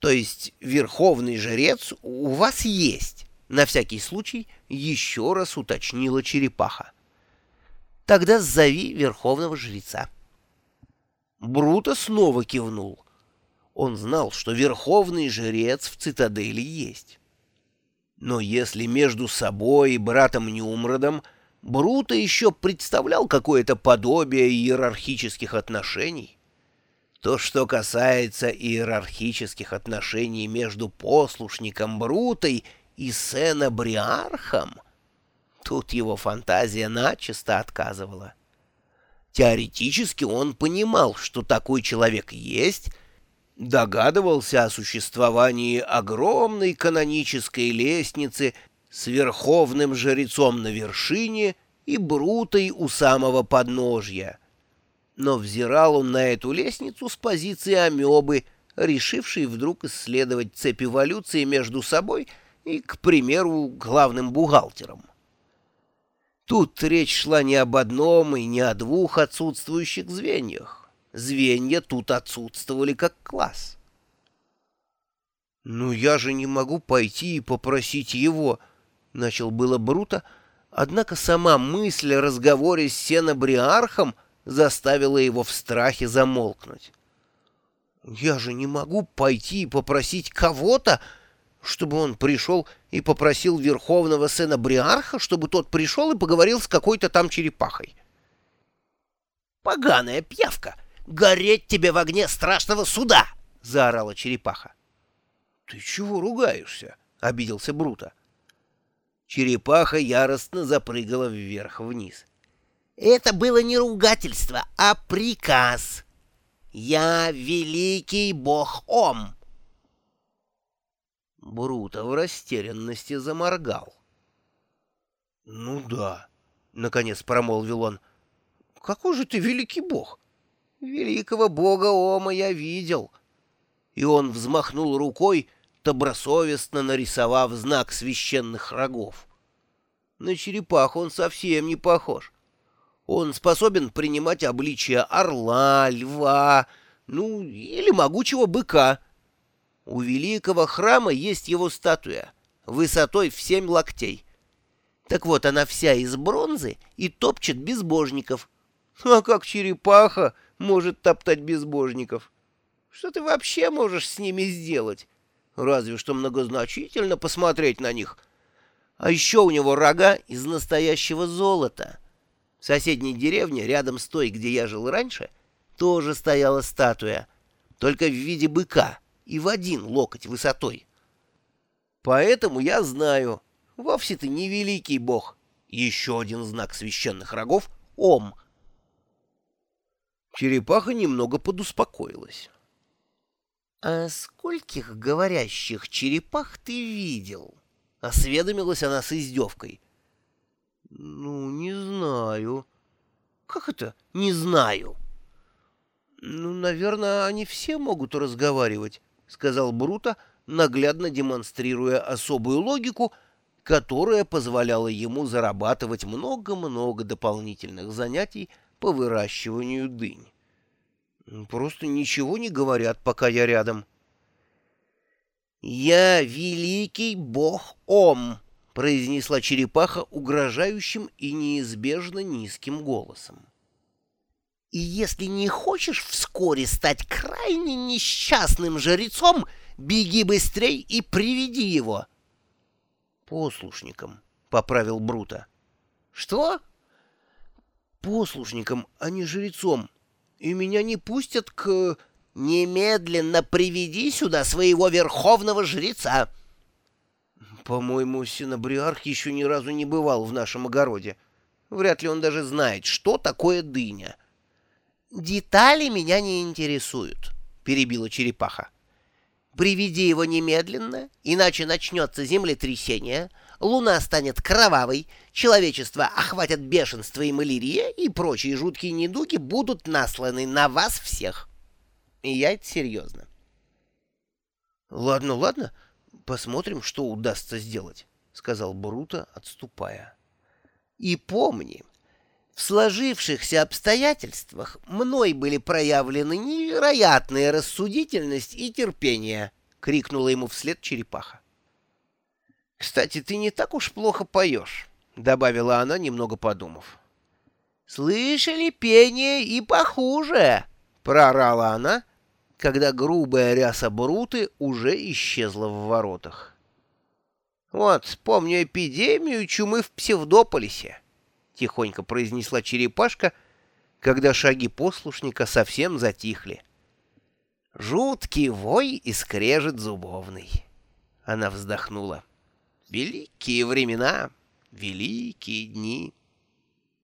То есть верховный жрец у вас есть, на всякий случай еще раз уточнила черепаха. Тогда зови верховного жреца. Бруто снова кивнул. Он знал, что верховный жрец в цитадели есть. Но если между собой и братом Нюмродом Бруто еще представлял какое-то подобие иерархических отношений, то, что касается иерархических отношений между послушником Брутой и Сенобриархом, тут его фантазия начисто отказывала. Теоретически он понимал, что такой человек есть, догадывался о существовании огромной канонической лестницы с верховным жрецом на вершине и Брутой у самого подножья — но взирал он на эту лестницу с позиции амебы, решившей вдруг исследовать цепь эволюции между собой и, к примеру, главным бухгалтером. Тут речь шла не об одном и не о двух отсутствующих звеньях. Звенья тут отсутствовали как класс. «Ну я же не могу пойти и попросить его», — начал было Бруто, однако сама мысль о разговоре с Сенобриархом — заставило его в страхе замолкнуть. «Я же не могу пойти и попросить кого-то, чтобы он пришел и попросил верховного сына Бриарха, чтобы тот пришел и поговорил с какой-то там черепахой». «Поганая пьявка! Гореть тебе в огне страшного суда!» — заорала черепаха. «Ты чего ругаешься?» — обиделся Бруто. Черепаха яростно запрыгала вверх-вниз. Это было не ругательство, а приказ. «Я великий бог Ом!» Бруто в растерянности заморгал. «Ну да», — наконец промолвил он, — «какой же ты великий бог? Великого бога Ома я видел». И он взмахнул рукой, добросовестно нарисовав знак священных рогов. На черепаху он совсем не похож. Он способен принимать обличия орла, льва, ну, или могучего быка. У великого храма есть его статуя, высотой в семь локтей. Так вот, она вся из бронзы и топчет безбожников. А как черепаха может топтать безбожников? Что ты вообще можешь с ними сделать? Разве что многозначительно посмотреть на них. А еще у него рога из настоящего золота — в соседней деревне, рядом с той, где я жил раньше, тоже стояла статуя, только в виде быка и в один локоть высотой. Поэтому я знаю, вовсе ты не великий бог. Еще один знак священных рогов — Ом. Черепаха немного подуспокоилась. — А скольких говорящих черепах ты видел? — осведомилась она с издевкой. — «Ну, не знаю». «Как это «не знаю»?» «Ну, наверное, они все могут разговаривать», — сказал Бруто, наглядно демонстрируя особую логику, которая позволяла ему зарабатывать много-много дополнительных занятий по выращиванию дынь. «Просто ничего не говорят, пока я рядом». «Я великий бог Ом», — произнесла черепаха угрожающим и неизбежно низким голосом. «И если не хочешь вскоре стать крайне несчастным жрецом, беги быстрей и приведи его!» «Послушником», — поправил Брута. «Что?» «Послушником, а не жрецом. И меня не пустят к...» «Немедленно приведи сюда своего верховного жреца!» По-моему, синобриарх еще ни разу не бывал в нашем огороде. Вряд ли он даже знает, что такое дыня. «Детали меня не интересуют», — перебила черепаха. «Приведи его немедленно, иначе начнется землетрясение, луна станет кровавой, человечество охватят бешенство и малярия, и прочие жуткие недуги будут насланы на вас всех. И я это серьезно». «Ладно, ладно», Посмотрим, что удастся сделать, — сказал Бруто, отступая. И помни, в сложившихся обстоятельствах мной были проявлены невероятная рассудительность и терпение, — крикнула ему вслед черепаха. «Кстати, ты не так уж плохо поешь», — добавила она, немного подумав. «Слышали пение и похуже!» — проорала она, когда грубая ряса Бруты уже исчезла в воротах. «Вот, помню эпидемию чумы в Псевдополисе», — тихонько произнесла черепашка, когда шаги послушника совсем затихли. «Жуткий вой и скрежет зубовный». Она вздохнула. «Великие времена, великие дни».